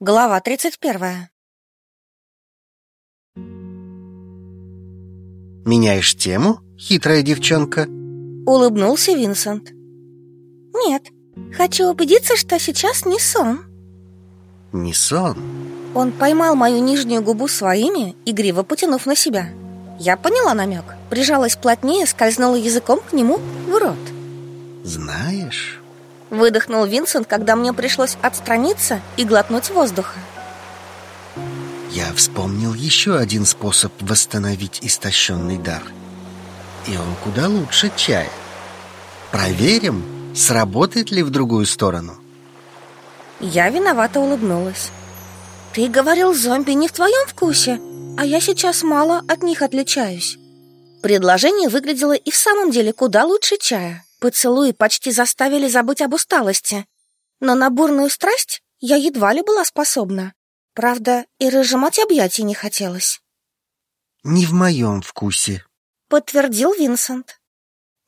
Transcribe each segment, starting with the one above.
Глава 31. Меняешь тему, хитрая девчонка? Улыбнулся Винсент. Нет, хочу убедиться, что сейчас не сон. Не сон? Он поймал мою нижнюю губу своими, игриво потянув на себя. Я поняла намек, прижалась плотнее, скользнула языком к нему в рот. Знаешь, Выдохнул Винсент, когда мне пришлось отстраниться и глотнуть воздуха. я вспомнил еще один способ восстановить истощенный дар. И он куда лучше чая. Проверим, сработает ли в другую сторону. Я виновато улыбнулась. Ты говорил, зомби не в твоем вкусе, а я сейчас мало от них отличаюсь. Предложение выглядело и в самом деле куда лучше чая. Поцелуи почти заставили забыть об усталости. Но на бурную страсть я едва ли была способна. Правда, и разжимать объятий не хотелось. Не в моем вкусе, Подтвердил Винсент.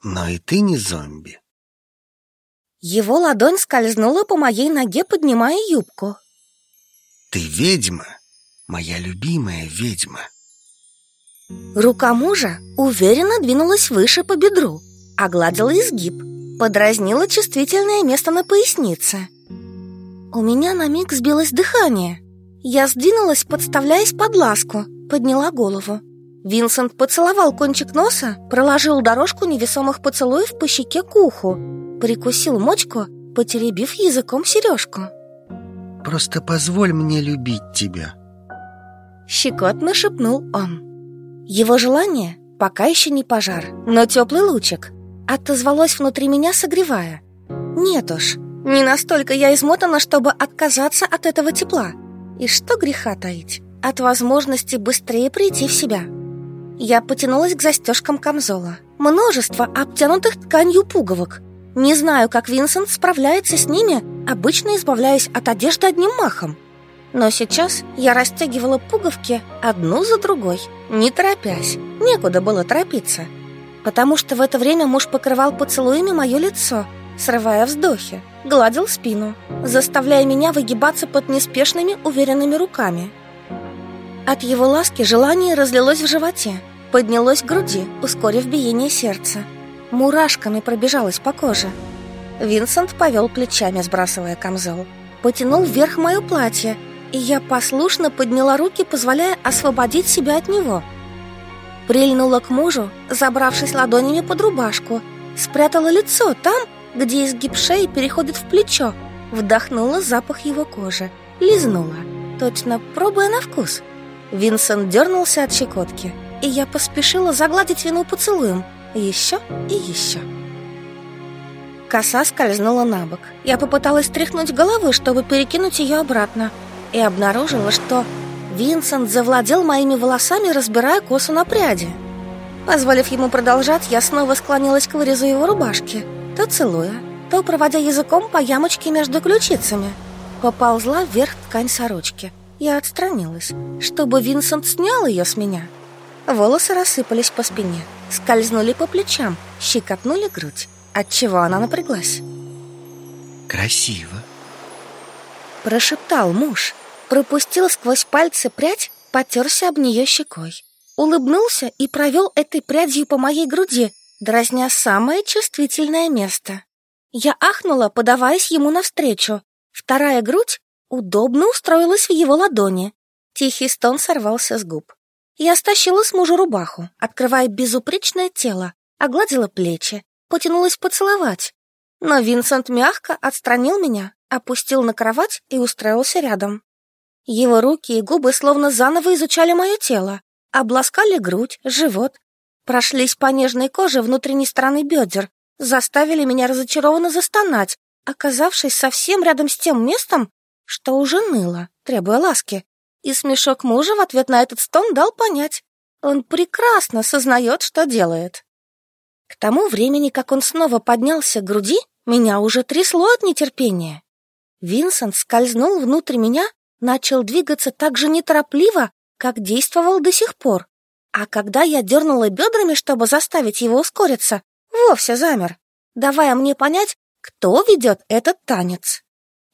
но и ты не зомби. Его ладонь скользнула по моей ноге, поднимая юбку. Ты ведьма, моя любимая ведьма. Рука мужа уверенно двинулась выше по бедру, огладила изгиб, подразнила чувствительное место на пояснице. У меня на миг сбилось дыхание. Я сдвинулась, подставляясь под ласку, подняла голову. Винсент поцеловал кончик носа, проложил дорожку невесомых поцелуев по щеке к уху, прикусил мочку, потеребив языком сережку. Просто позволь мне любить тебя. Щекотно шепнул он. Его желание пока еще не пожар, но теплый лучик отозвалось внутри меня, согревая. Нет уж, не настолько я измотана, чтобы отказаться от этого тепла. И что греха таить, от возможности быстрее прийти в себя. Я потянулась к застежкам камзола. Множество обтянутых тканью пуговок. Не знаю, как Винсент справляется с ними, обычно избавляясь от одежды одним махом. Но сейчас я расстегивала пуговки одну за другой, не торопясь. Некуда было торопиться. Потому что в это время муж покрывал поцелуями мое лицо, срывая вздохи, гладил спину, заставляя меня выгибаться под неспешными, уверенными руками. От его ласки желание разлилось в животе, поднялось к груди, ускорив биение сердца. Мурашками пробежалось по коже. Винсент повел плечами, сбрасывая камзол. Потянул вверх мое платье, и я послушно подняла руки, позволяя освободить себя от него. Прильнула к мужу, забравшись ладонями под рубашку, спрятала лицо там, где изгиб шеи переходит в плечо, вдохнула запах его кожи, лизнула, точно пробуя на вкус. Винсент дернулся от щекотки, и я поспешила загладить вину поцелуем, еще и еще. Коса скользнула на бок. Я попыталась тряхнуть головой, чтобы перекинуть ее обратно, и обнаружила, что Винсент завладел моими волосами, разбирая косу на пряди. Позволив ему продолжать, я снова склонилась к вырезу его рубашки, то целуя, то проводя языком по ямочке между ключицами. Поползла вверх ткань сорочки. Я отстранилась, чтобы Винсент снял ее с меня. Волосы рассыпались по спине, скользнули по плечам, щекотнули грудь, отчего она напряглась. Красиво. Прошептал муж, пропустил сквозь пальцы прядь, потерся об нее щекой. Улыбнулся и провел этой прядью по моей груди, дразня самое чувствительное место. Я ахнула, подаваясь ему навстречу. Вторая грудь удобно устроилась в его ладони. Тихий стон сорвался с губ. Я стащила с мужа рубаху, открывая безупречное тело, огладила плечи, потянулась поцеловать. Но Винсент мягко отстранил меня, опустил на кровать и устроился рядом. Его руки и губы словно заново изучали мое тело, обласкали грудь, живот, прошлись по нежной коже внутренней стороны бедер, заставили меня разочарованно застонать, оказавшись совсем рядом с тем местом, что уже ныло, требуя ласки. И смешок мужа в ответ на этот стон дал понять. Он прекрасно сознает, что делает. К тому времени, как он снова поднялся к груди, меня уже трясло от нетерпения. Винсент скользнул внутрь меня, начал двигаться так же неторопливо, как действовал до сих пор. А когда я дернула бедрами, чтобы заставить его ускориться, вовсе замер, давая мне понять, кто ведет этот танец.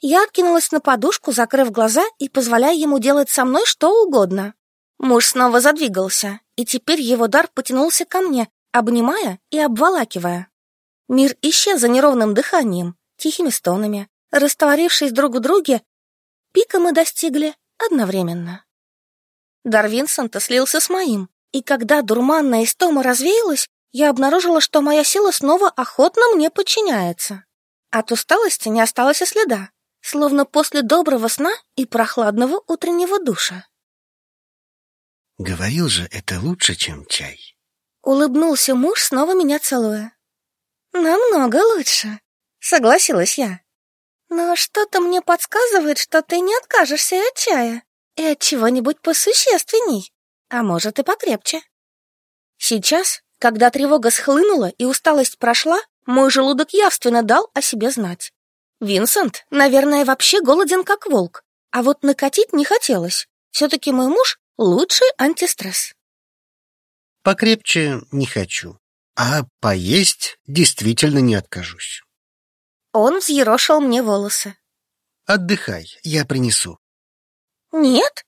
Я откинулась на подушку, закрыв глаза и позволяя ему делать со мной что угодно. Муж снова задвигался, и теперь его дар потянулся ко мне, обнимая и обволакивая. Мир исчез за неровным дыханием, тихими стонами. Растворившись друг в друге, пика мы достигли одновременно. Дар Винсента слился с моим, и когда дурманная истома развеялась, я обнаружила, что моя сила снова охотно мне подчиняется. От усталости не осталось и следа, словно после доброго сна и прохладного утреннего душа. Говорил же, это лучше, чем чай. Улыбнулся муж, снова меня целуя. Намного лучше, согласилась я. Но что-то мне подсказывает, что ты не откажешься от чая и от чего-нибудь посущественней, а может и покрепче. Сейчас, когда тревога схлынула и усталость прошла, мой желудок явственно дал о себе знать. Винсент, наверное, вообще голоден как волк, а вот накатить не хотелось. Все-таки мой муж — лучший антистресс. Покрепче не хочу, а поесть действительно не откажусь. Он взъерошил мне волосы. Отдыхай, я принесу. Нет.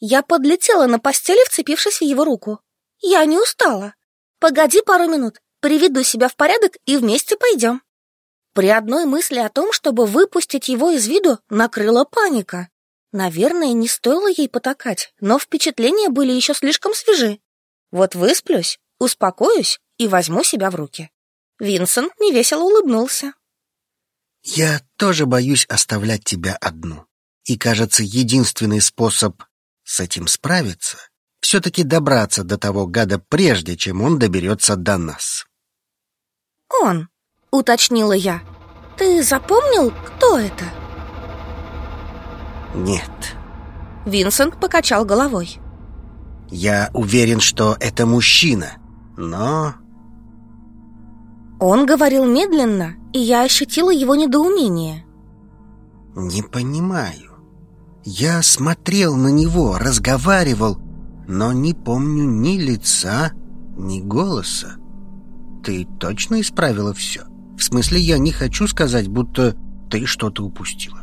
Я подлетела на постели, вцепившись в его руку. Я не устала. Погоди пару минут, приведу себя в порядок и вместе пойдем. При одной мысли о том, чтобы выпустить его из виду, накрыла паника. Наверное, не стоило ей потакать, но впечатления были еще слишком свежи. Вот высплюсь, успокоюсь и возьму себя в руки. Винсент невесело улыбнулся. Я тоже боюсь оставлять тебя одну. И, кажется, единственный способ с этим справиться — все-таки добраться до того гада прежде, чем он доберется до нас. «Он», — уточнила я. «Ты запомнил, кто это?» «Нет». Винсент покачал головой. «Я уверен, что это мужчина, но он говорил медленно, и я ощутила его недоумение. «Не понимаю. Я смотрел на него, разговаривал, но не помню ни лица, ни голоса. Ты точно исправила все? В смысле, я не хочу сказать, будто ты что-то упустила.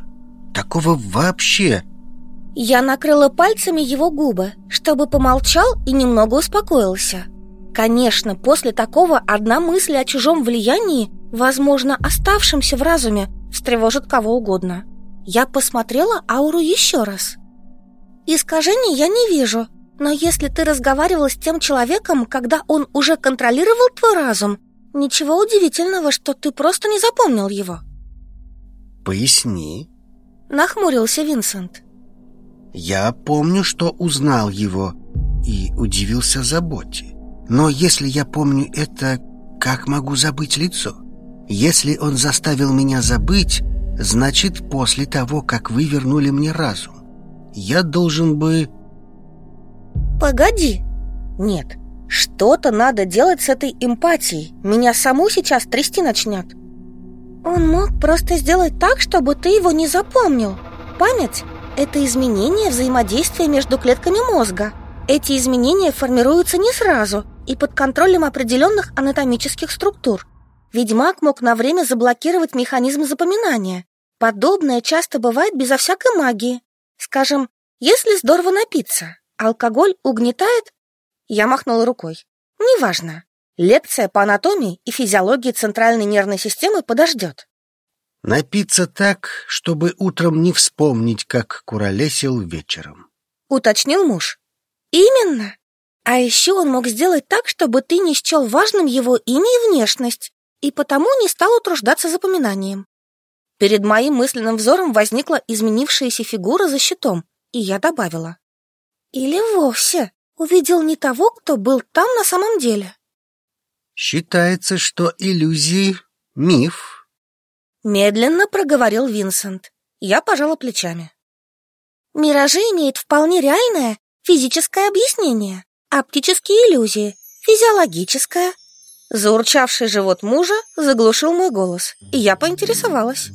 Такого вообще...» Я накрыла пальцами его губы, чтобы помолчал и немного успокоился. Конечно, после такого одна мысль о чужом влиянии, возможно, оставшемся в разуме, встревожит кого угодно. Я посмотрела ауру еще раз. Искажений я не вижу, но если ты разговаривал с тем человеком, когда он уже контролировал твой разум, ничего удивительного, что ты просто не запомнил его. Поясни. Нахмурился Винсент. Я помню, что узнал его и удивился заботе. Но если я помню это, как могу забыть лицо? Если он заставил меня забыть, значит, после того, как вы вернули мне разум, я должен бы... Погоди. Нет, что-то надо делать с этой эмпатией. Меня саму сейчас трясти начнет. Он мог просто сделать так, чтобы ты его не запомнил. Память — это изменение взаимодействия между клетками мозга. Эти изменения формируются не сразу и под контролем определенных анатомических структур. Ведьмак мог на время заблокировать механизм запоминания. Подобное часто бывает безо всякой магии. Скажем, если здорово напиться, алкоголь угнетает... Я махнула рукой. Неважно. Лекция по анатомии и физиологии центральной нервной системы подождет. Напиться так, чтобы утром не вспомнить, как куролесил вечером. Уточнил муж. Именно. А еще он мог сделать так, чтобы ты не счел важным его имя и внешность, и потому не стал утруждаться запоминанием. Перед моим мысленным взором возникла изменившаяся фигура за щитом, и я добавила. Или вовсе увидел не того, кто был там на самом деле. Считается, что иллюзии — миф. Медленно проговорил Винсент. Я пожала плечами. Миражи имеют вполне реальное физическое объяснение, оптические иллюзии, физиологическое. Заурчавший живот мужа заглушил мой голос, и я поинтересовалась.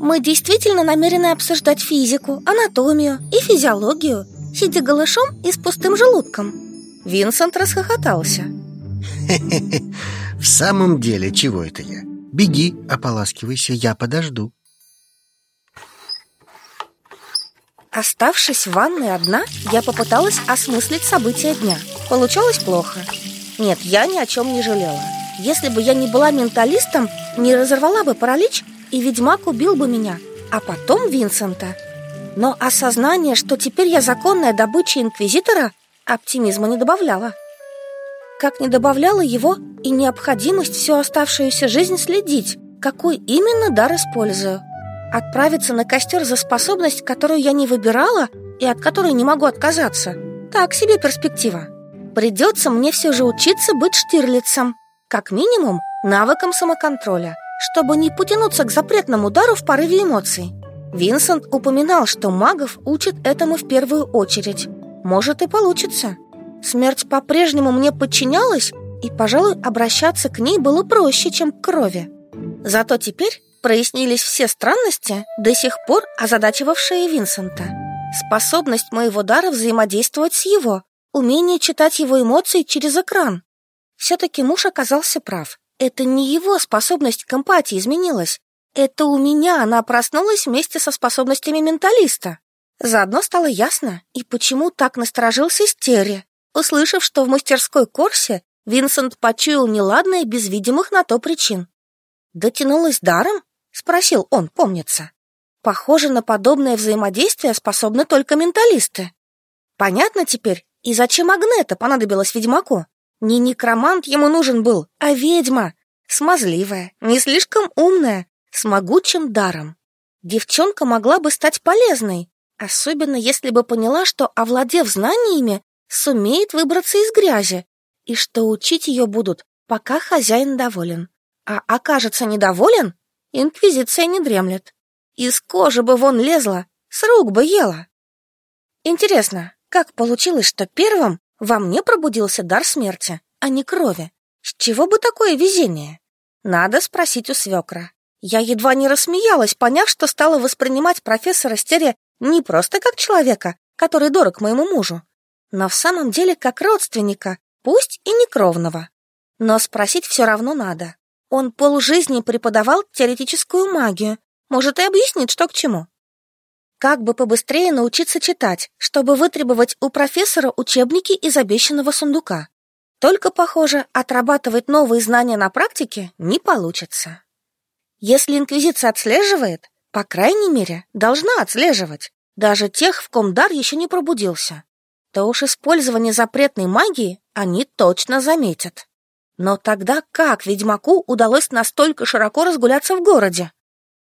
Мы действительно намерены обсуждать физику, анатомию и физиологию, сидя голышом и с пустым желудком. Винсент расхохотался. В самом деле, чего это я? Беги, ополаскивайся, я подожду. Оставшись в ванной одна, я попыталась осмыслить события дня. Получалось плохо. Нет, я ни о чем не жалела. Если бы я не была менталистом, не разорвала бы паралич, и ведьмак убил бы меня, а потом Винсента. Но осознание, что теперь я законная добыча Инквизитора, оптимизма не добавляло. Как не добавляла его и необходимость всю оставшуюся жизнь следить, какой именно дар использую – Отправиться на костер за способность, которую я не выбирала и от которой не могу отказаться. Так себе перспектива. Придется мне все же учиться быть штирлицем. Как минимум, навыком самоконтроля, чтобы не потянуться к запретному удару в порыве эмоций. Винсент упоминал, что магов учат этому в первую очередь. Может и получится. Смерть по-прежнему мне подчинялась, и, пожалуй, обращаться к ней было проще, чем к крови. Зато теперь прояснились все странности, до сих пор озадачивавшие Винсента. Способность моего дара взаимодействовать с его, умение читать его эмоции через экран. Все-таки муж оказался прав. Это не его способность к эмпатии изменилась. Это у меня она проснулась вместе со способностями менталиста. Заодно стало ясно, и почему так насторожился Стерри, услышав, что в мастерской Корсе Винсент почуял неладное без видимых на то причин. Дотянулась даром? Спросил он, помнится. Похоже, на подобное взаимодействие способны только менталисты. Понятно теперь, и зачем Агнета понадобилась ведьмаку? Не некромант ему нужен был, а ведьма. Смазливая, не слишком умная, с могучим даром. Девчонка могла бы стать полезной, особенно если бы поняла, что, овладев знаниями, сумеет выбраться из грязи, и что учить ее будут, пока хозяин доволен. А окажется недоволен, Инквизиция не дремлет. Из кожи бы вон лезла, с рук бы ела. Интересно, как получилось, что первым во мне пробудился дар смерти, а не крови? С чего бы такое везение? Надо спросить у свекра. Я едва не рассмеялась, поняв, что стала воспринимать профессора Стерия не просто как человека, который дорог моему мужу, но в самом деле как родственника, пусть и не кровного. Но спросить все равно надо. Он полжизни преподавал теоретическую магию. Может, и объяснит, что к чему. Как бы побыстрее научиться читать, чтобы вытребовать у профессора учебники из обещанного сундука. Только, похоже, отрабатывать новые знания на практике не получится. Если Инквизиция отслеживает, по крайней мере, должна отслеживать, даже тех, в ком дар еще не пробудился, то уж использование запретной магии они точно заметят. Но тогда как ведьмаку удалось настолько широко разгуляться в городе?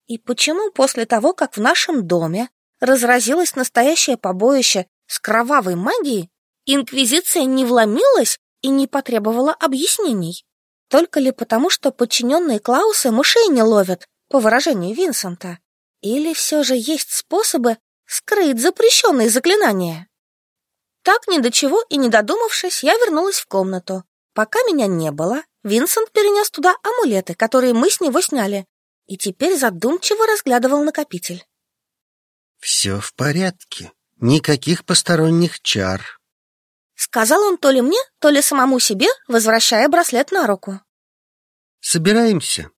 И почему после того, как в нашем доме разразилось настоящее побоище с кровавой магией, инквизиция не вломилась и не потребовала объяснений? Только ли потому, что подчиненные Клаусы мышей не ловят, по выражению Винсента? Или все же есть способы скрыть запрещенные заклинания? Так ни до чего и не додумавшись, я вернулась в комнату, Пока меня не было, Винсент перенес туда амулеты, которые мы с него сняли, и теперь задумчиво разглядывал накопитель. «Все в порядке. Никаких посторонних чар», — сказал он то ли мне, то ли самому себе, возвращая браслет на руку. «Собираемся.